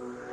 Yeah.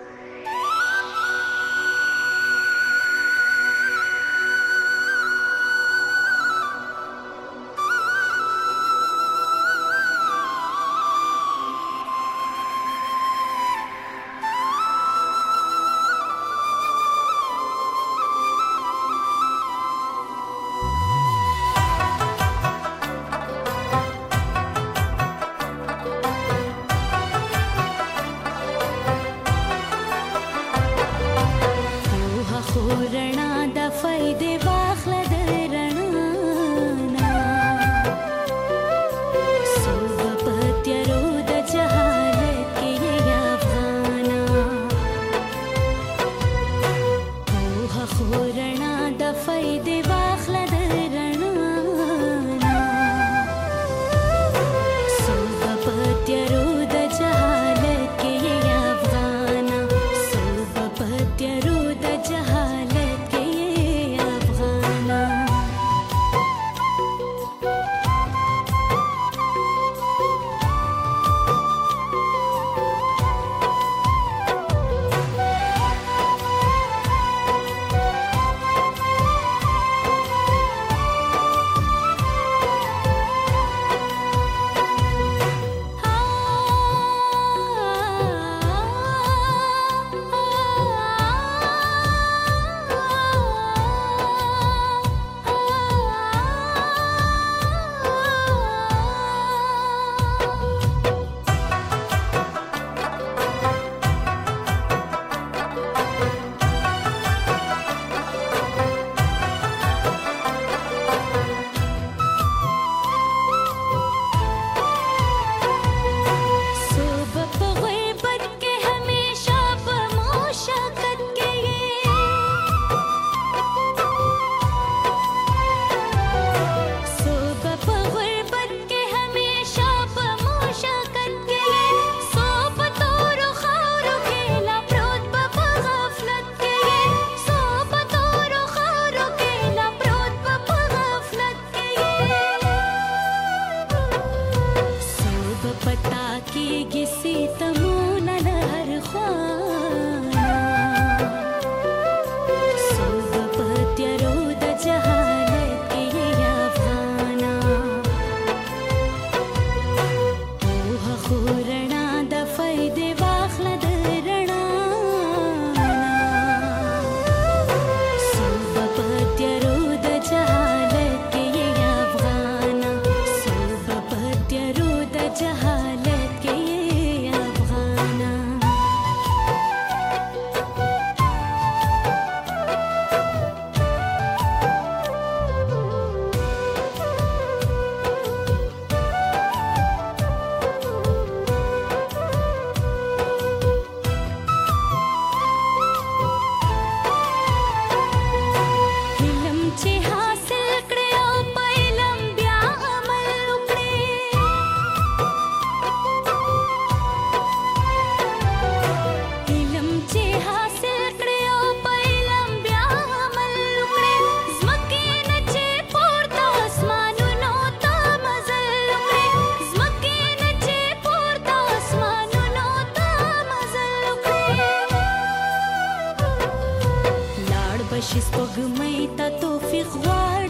și spăgâmei ta tu fi hoare.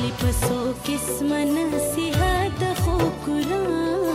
اخلي پسو قسم نصيحت خو قران